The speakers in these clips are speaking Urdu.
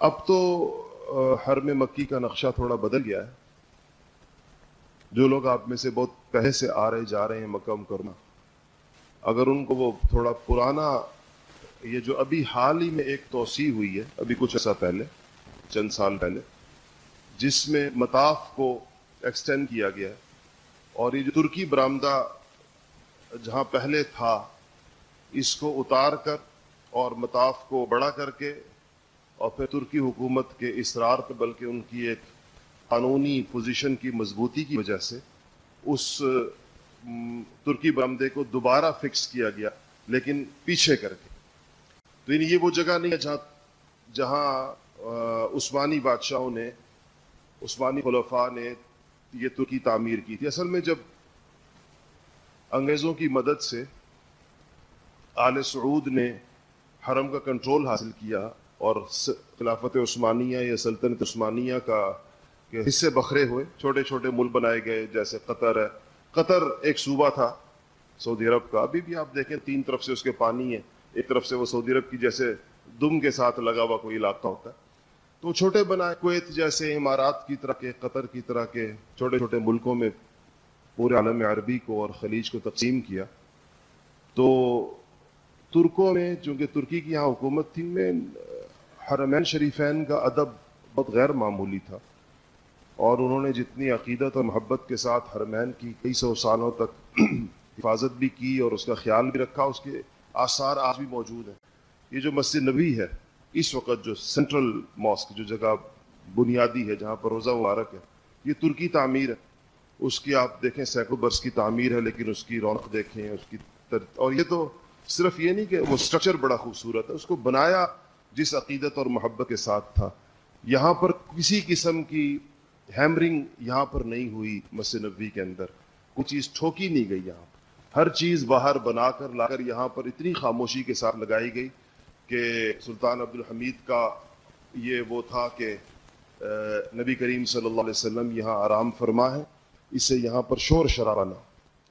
اب تو حرم مکی کا نقشہ تھوڑا بدل گیا ہے۔ جو لوگ آپ میں سے بہت پہلے سے آ رہے، جا رہے ہیں مکہ مکرمہ، اگر ان کو وہ تھوڑا پرانا، یہ جو ابھی حال ہی میں ایک توسیع ہوئی ہے، ابھی کچھ ایسا پہلے، چند سال پہلے، جس میں مطاف کو ایکسٹینڈ کیا گیا ہے۔ اور یہ جو ترکی برآمدہ جہاں پہلے تھا، اس کو اتار کر اور مطاف کو بڑا کر کے اور پھر ترکی حکومت کے اسرار پہ، بلکہ ان کی ایک قانونی پوزیشن کی مضبوطی کی وجہ سے اس ترکی برآمدے کو دوبارہ فکس کیا گیا، لیکن پیچھے کر کے۔ تو یعنی یہ وہ جگہ نہیں ہے جہاں جہاں عثمانی بادشاہوں نے، عثمانی خلفاء نے یہ ترکی تعمیر کی تھی۔ اصل میں جب انگریزوں کی مدد سے آل سعود نے حرم کا کنٹرول حاصل کیا اور خلافت عثمانیہ یا سلطنت عثمانیہ کا حصے بکھرے ہوئے، چھوٹے چھوٹے ملک بنائے گئے، جیسے قطر ہے۔ قطر ایک صوبہ تھا سعودی عرب کا۔ ابھی بھی آپ دیکھیں تین طرف سے اس کے پانی ہے ایک طرف سے وہ سعودی عرب کی جیسے دم کے ساتھ لگا ہوا کوئی علاقہ ہوتا ہے۔ تو چھوٹے بنائے کویت جیسے امارات کی طرح کے، قطر کی طرح کے چھوٹے چھوٹے ملکوں میں پورے عالم عربی کو اور خلیج کو تقسیم کیا۔ تو ترکوں میں، چونکہ ترکی کی یہاں حکومت تھی، میں حرمین شریفین کا ادب بہت غیر معمولی تھا۔ اور انہوں نے جتنی عقیدت اور محبت کے ساتھ حرمین کی کئی سو سالوں تک حفاظت بھی کی اور اس کا خیال بھی رکھا، اس کے آثار آج بھی موجود ہیں۔ یہ جو مسجد نبی ہے، اس وقت جو سینٹرل ماسک، جو جگہ بنیادی ہے جہاں پر روزہ مبارک ہے، یہ ترکی تعمیر ہے۔ اس کی آپ دیکھیں، سینکڑوں برس کی تعمیر ہے، لیکن اس کی رونق دیکھیں، اس کی تر... اور یہ تو صرف یہ نہیں کہ وہ سٹرکچر بڑا خوبصورت ہے، اس کو بنایا جس عقیدت اور محبت کے ساتھ تھا۔ یہاں پر کسی قسم کی ہیمرنگ یہاں پر نہیں ہوئی مسجد نبوی کے اندر۔ کوئی چیز ٹھوکی نہیں گئی یہاں۔ پر ہر چیز باہر بنا کر لا کر یہاں پر اتنی خاموشی کے ساتھ لگائی گئی کہ سلطان عبد الحمید کا یہ وہ تھا کہ نبی کریم صلی اللہ علیہ وسلم یہاں آرام فرما ہے۔ اسے یہاں پر شور شرارہ نہ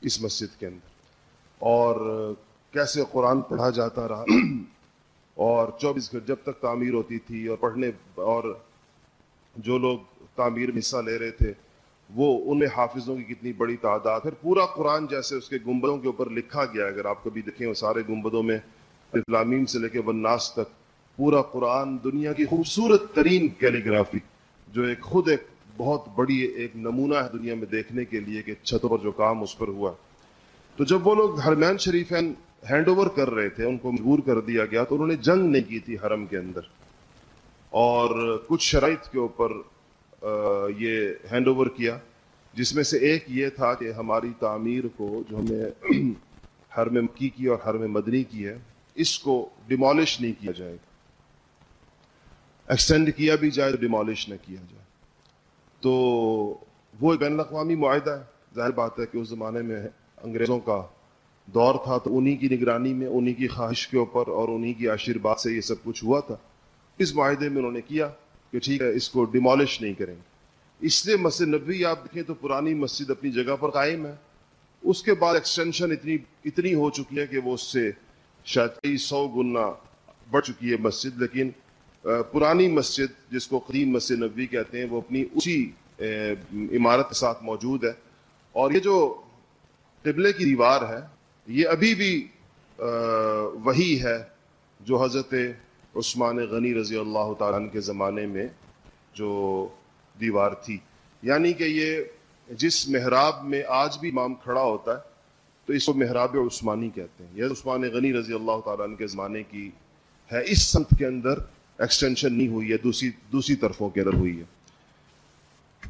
اس مسجد کے اندر۔ اور کیسے قرآن پڑھا جاتا رہا۔ اور چوبیس گھنٹے جب تک تعمیر ہوتی تھی اور پڑھنے اور جو لوگ تعمیر میں حصہ لے رہے تھے، وہ ان میں حافظوں کی کتنی بڑی تعداد پھر پورا قرآن جیسے اس کے گنبدوں کے اوپر لکھا گیا اگر آپ کبھی دیکھیں وہ سارے گنبدوں میں اسلامین سے لے کے بناس تک، پورا قرآن دنیا کی خوبصورت ترین کیلیگرافی، جو ایک خود ایک بہت بڑی ایک نمونہ ہے دنیا میں دیکھنے کے لیے کہ چھتوں پر جو کام اس پر ہوا۔ تو جب وہ لوگ حرمین شریفین ہینڈ اوور کر رہے تھے، ان کو مجبور کر دیا گیا تو انہوں نے جنگ نہیں کی تھی حرم کے اندر۔ اور کچھ شرائط کے اوپر یہ ہینڈ اوور کیا، جس میں سے ایک یہ تھا کہ ہماری تعمیر کو جو ہمیں حرم مکی کی اور حرم مدنی کی ہے، اس کو ڈیمالش نہیں کیا جائے گا۔ ایکسٹینڈ کیا بھی جائے تو ڈیمالش نہ کیا جائے۔ تو وہ بین الاقوامی معاہدہ ہے۔ ظاہر بات ہے کہ اس زمانے میں انگریزوں کا دور تھا تو انہی کی نگرانی میں، انہی کی خواہش کے اوپر اور انہی کی آشرواد سے یہ سب کچھ ہوا تھا۔ اس معاہدے میں انہوں نے کیا کہ ٹھیک ہے، اس کو ڈیمالش نہیں کریں گے۔ اس لیے مسجد نبوی، آپ دیکھیں تو پرانی مسجد اپنی جگہ پر قائم ہے۔ اس کے بعد ایکسٹینشن اتنی اتنی ہو چکی ہے کہ وہ اس سے شاید کئی سو گنا بڑھ چکی ہے مسجد۔ لیکن پرانی مسجد جس کو قدیم مسجد نبوی کہتے ہیں، وہ اپنی اسی عمارت کے ساتھ موجود ہے۔ اور یہ جو قبلے کی دیوار ہے یہ ابھی بھی وہی ہے جو حضرت عثمان غنی رضی اللہ تعالیٰ کے زمانے میں جو دیوار تھی۔ یعنی کہ یہ جس محراب میں آج بھی امام کھڑا ہوتا ہے، تو اس کو محراب عثمانی کہتے ہیں۔ یہ عثمان غنی رضی اللہ تعالیٰ عنہ کے زمانے کی ہے، اس سمت کے اندر ایکسٹینشن نہیں ہوئی ہے، دوسری دوسری طرفوں کے اندر ہوئی ہے۔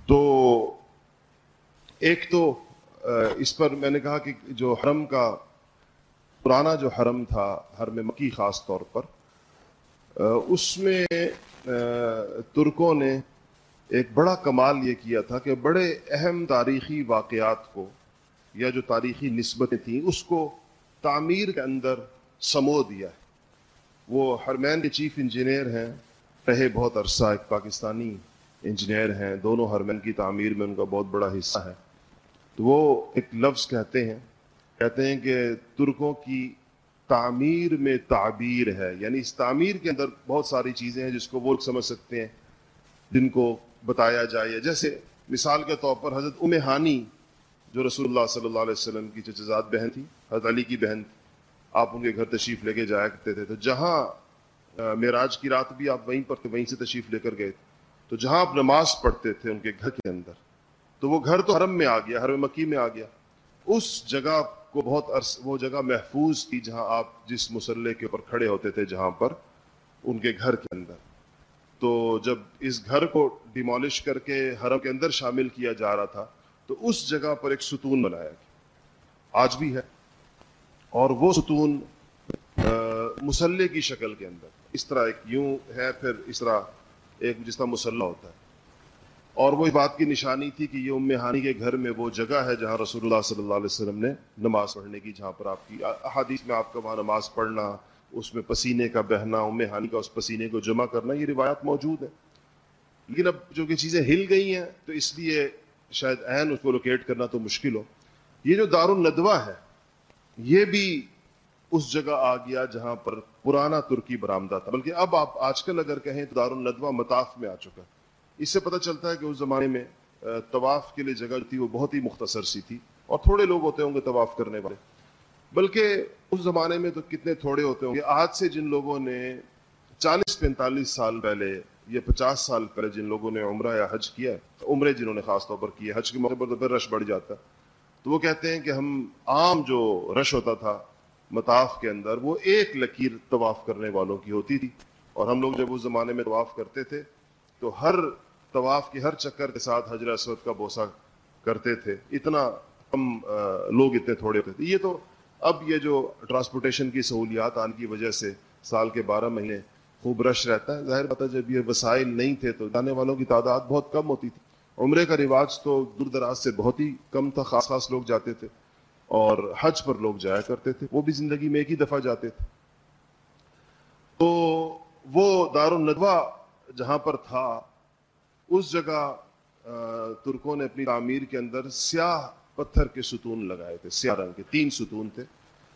تو ایک تو اس پر میں نے کہا کہ جو حرم کا پرانا جو حرم تھا، حرم مکی خاص طور پر اس میں ترکوں نے ایک بڑا کمال یہ کیا تھا کہ بڑے اہم تاریخی واقعات کو یا جو تاریخی نسبتیں تھیں، اس کو تعمیر کے اندر سمو دیا ہے۔ وہ ہرمین کے چیف انجینئر ہیں، رہے بہت عرصہ ایک پاکستانی انجینئر ہیں، دونوں ہرمین کی تعمیر میں ان کا بہت بڑا حصہ ہے۔ تو وہ ایک لفظ کہتے ہیں کہتے ہیں کہ ترکوں کی تعمیر میں تعبیر ہے۔ یعنی اس تعمیر کے اندر بہت ساری چیزیں ہیں جس کو وہ سمجھ سکتے ہیں، جن کو بتایا جائے۔ جیسے مثال کے طور پر حضرت ام ہانی، جو رسول اللہ صلی اللہ علیہ وسلم کی چچزاد بہن تھی، حضرت علی کی بہن تھی، آپ ان کے گھر تشریف لے کے جایا کرتے تھے۔ تو جہاں معراج کی رات بھی آپ وہیں پر تھے، وہیں سے تشریف لے کر گئے تو جہاں آپ نماز پڑھتے تھے ان کے گھر کے اندر، تو وہ گھر تو حرم میں آ گیا، حرم مکی میں آ گیا۔ اس جگہ کو بہت عرص وہ جگہ محفوظ تھی جہاں آپ جس مسلح کے اوپر کھڑے ہوتے تھے، جہاں پر ان کے گھر کے اندر۔ تو جب اس گھر کو ڈیمالش کر کے حرم کے اندر شامل کیا جا رہا تھا، تو اس جگہ پر ایک ستون بنایا گیا۔ آج بھی ہے۔ اور وہ ستون مسلح کی شکل کے اندر۔ اس طرح ایک یوں ہے، پھر اس طرح ایک جس طرح مسلح ہوتا ہے۔ اور وہ اس بات کی نشانی تھی کہ یہ ام ہانی کے گھر میں وہ جگہ ہے جہاں رسول اللہ صلی اللہ علیہ وسلم نے نماز پڑھنے کی، جہاں پر آپ کی احادیث میں آپ کا وہاں نماز پڑھنا، اس میں پسینے کا بہنا، ام ہانی کا اس پسینے کو جمع کرنا، یہ روایت موجود ہے لیکن اب جو کہ چیزیں ہل گئی ہیں، تو اس لیے شاید عین اس کو لوکیٹ کرنا تو مشکل ہو۔ یہ جو دار الندوہ ہے، یہ بھی اس جگہ آ گیا جہاں پر پرانا ترکی برآمدہ تھا۔ بلکہ اب آپ آج کل اگر کہیں تو دار الندوہ مطاف میں آ چکا ہے۔ اس سے پتہ چلتا ہے کہ اس زمانے میں طواف کے لیے جگہ تھی وہ بہت ہی مختصر سی تھی اور تھوڑے لوگ ہوتے ہوں گے طواف کرنے والے۔ بلکہ اس زمانے میں تو کتنے تھوڑے ہوتے ہوں گے۔ آج سے جن لوگوں نے چالیس پینتالیس سال پہلے یا پچاس سال پہلے جن لوگوں نے عمرہ یا حج کیا عمرے جنہوں نے خاص طور پر کیا حج کے موقع پر تو پھر رش بڑھ جاتا۔ ہے تو وہ کہتے ہیں کہ ہم عام جو رش ہوتا تھا مطاف کے اندر، وہ ایک لکیر طواف کرنے والوں کی ہوتی تھی۔ اور ہم لوگ جب اس زمانے میں طواف کرتے تھے، تو ہر طواف کے ہر چکر کے ساتھ حضر اسود کا بوسا کرتے تھے۔ اتنا کم لوگ اتنے تھوڑے ہوتے تھے۔ یہ تو اب یہ جو ٹرانسپورٹیشن کی سہولیات آنے کی وجہ سے سال کے بارہ مہینے خوب رش رہتا ہے۔ ظاہر بات ہے، جب یہ وسائل نہیں تھے تو جانے والوں کی تعداد بہت کم ہوتی تھی۔ عمرے کا رواج تو دور دراز سے بہت ہی کم تھا۔ خاص خاص لوگ جاتے تھے اور حج پر لوگ جایا کرتے تھے۔ وہ بھی زندگی میں ایک ہی دفعہ جاتے تھے۔ تو وہ دار الندوہ جہاں پر تھا اس جگہ ترکوں نے اپنی تعمیر کے اندر سیاہ پتھر کے ستون لگائے تھے، سیاہ رنگ کے، تین ستون تھے۔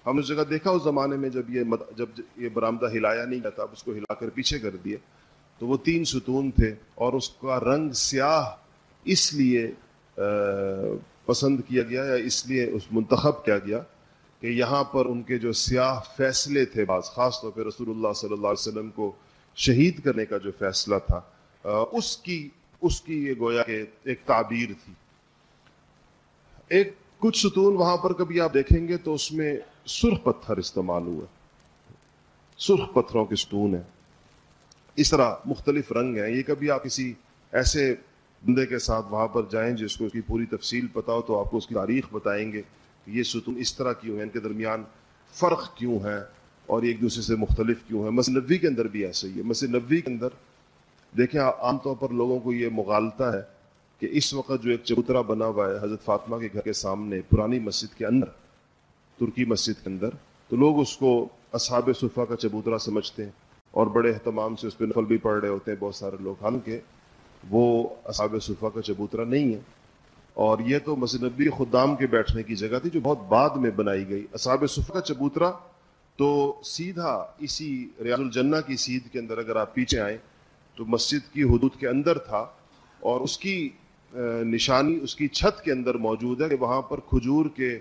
ہم اس جگہ دیکھا، اس زمانے میں جب یہ جب یہ برآمدہ ہلایا نہیں جاتا اس کو ہلا کر پیچھے کر دیے، تو وہ تین ستون تھے اور اس کا رنگ سیاہ اس لیے پسند کیا گیا یا اس لیے اس منتخب کیا گیا کہ یہاں پر ان کے جو سیاہ فیصلے تھے بعض، خاص طور پہ رسول اللہ صلی اللہ علیہ وسلم کو شہید کرنے کا جو فیصلہ تھا اس کی اس کی یہ گویا کہ ایک تعبیر تھی۔ ایک کچھ ستون وہاں پر کبھی آپ دیکھیں گے تو اس میں سرخ پتھر استعمال ہوا سرخ پتھروں کے ستون ہیں۔ اس طرح مختلف رنگ ہیں۔ یہ کبھی آپ کسی ایسے بندے کے ساتھ وہاں پر جائیں جس کو اس کی پوری تفصیل پتا ہو تو آپ کو اس کی تاریخ بتائیں گے کہ یہ ستون اس طرح کیوں ہیں، ان کے درمیان فرق کیوں ہے اور ایک دوسرے سے مختلف کیوں ہے مسجد نبوی کے اندر بھی ایسا ہی ہے۔ مسجد نبوی کے اندر دیکھیں، عام طور پر لوگوں کو یہ مغالتا ہے کہ اس وقت جو ایک چبوترا بنا ہوا ہے، حضرت فاطمہ کے گھر کے سامنے، پرانی مسجد کے اندر، ترکی مسجد کے اندر، تو لوگ اس کو اصحاب صفحہ کا چبوترا سمجھتے ہیں اور بڑے اہتمام سے اس پہ نفل بھی پڑھ رہے ہوتے ہیں، بہت سارے لوگ، حالانکہ وہ اصحاب صفحہ کا چبوترا نہیں ہے۔ اور یہ تو مسجد نبی خدام کے بیٹھنے کی جگہ تھی جو بہت بعد میں بنائی گئی۔ اصحاب صفحہ کا چبوترا تو سیدھا اسی ریاض الجنہ کی سیدھ کے اندر اگر آپ پیچھے آئیں تو مسجد کی حدود کے اندر تھا اور اس کی نشانی، اس کی چھت کے اندر موجود ہے کہ وہاں پر کھجور کے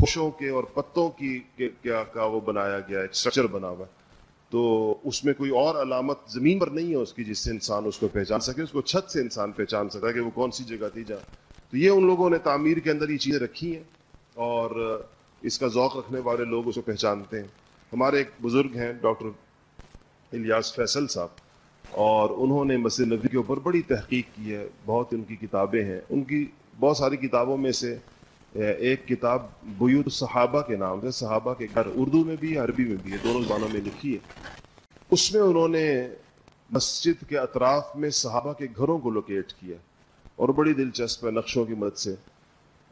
خوشوں کے اور پتوں کی کیا، کا وہ بنایا گیا، ایک اسٹرکچر بنا ہوا ہے۔ تو اس میں کوئی اور علامت زمین پر نہیں ہے اس کی جس سے انسان اس کو پہچان سکے، اس کو چھت سے انسان پہچان سکتا ہے کہ وہ کون سی جگہ تھی جہاں۔ تو یہ ان لوگوں نے تعمیر کے اندر یہ چیزیں رکھی ہیں اور اس کا ذوق رکھنے والے لوگ اس کو پہچانتے ہیں۔ ہمارے ایک بزرگ ہیں، ڈاکٹر الیاس فیصل صاحب۔ اور انہوں نے مسجد نبی کے اوپر بڑی تحقیق کی ہے، بہت ان کی کتابیں ہیں۔ ان کی بہت ساری کتابوں میں سے ایک کتاب بیوت صحابہ کے نام سے، صحابہ کے گھر، اردو میں بھی، عربی میں بھی ہے، دونوں زبانوں میں لکھی ہے۔ اس میں انہوں نے مسجد کے اطراف میں صحابہ کے گھروں کو لوکیٹ کیا اور بڑی دلچسپ ہے نقشوں کی مدد سے۔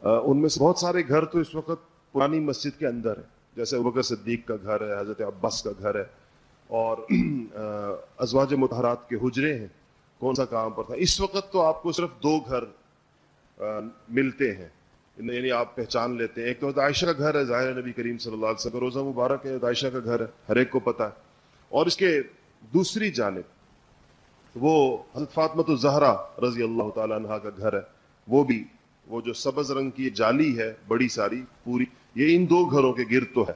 ان میں سے بہت سارے گھر تو اس وقت پرانی مسجد کے اندر ہے جیسے بکر صدیق کا گھر ہے، حضرت عباس کا گھر ہے اور ازواج متحرات کے حجرے ہیں۔ کون سا کام پر تھا؟ اس وقت تو آپ کو صرف دو گھر ملتے ہیں۔ یعنی آپ پہچان لیتے ہیں۔ ایک تو عائشہ کا گھر ہے، ظاہر نبی کریم صلی اللہ علیہ وسلم روزہ مبارک ہے۔ عائشہ کا گھر ہے ہر ایک کو پتہ ہے۔ اور اس کے دوسری جانب وہ حضرت فاطمت الزہرا رضی اللہ تعالیٰ عنہ کا گھر ہے۔ وہ بھی وہ جو سبز رنگ کی جالی ہے، بڑی ساری، پوری، یہ ان دو گھروں کے گرد تو ہے۔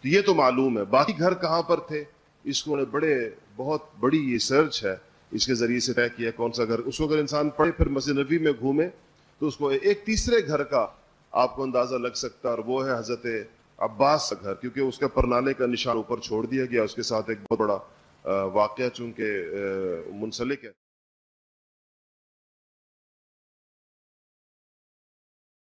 تو یہ تو معلوم ہے۔ باقی گھر کہاں پر تھے؟ اس کو نے بڑے، بہت بڑی یہ سرچ ہے، اس کے ذریعے سے طے کیا کون سا گھر، اس کو اگر انسان پڑھے، پھر مسجد نبی میں گھومے، تو اس کو ایک تیسرے گھر کا آپ کو اندازہ لگ سکتا ہے اور وہ ہے حضرت عباس کا گھر، کیونکہ اس کا پرنالے کا نشان اوپر چھوڑ دیا گیا، اس کے ساتھ ایک بہت بڑا واقعہ چونکہ منسلک ہے۔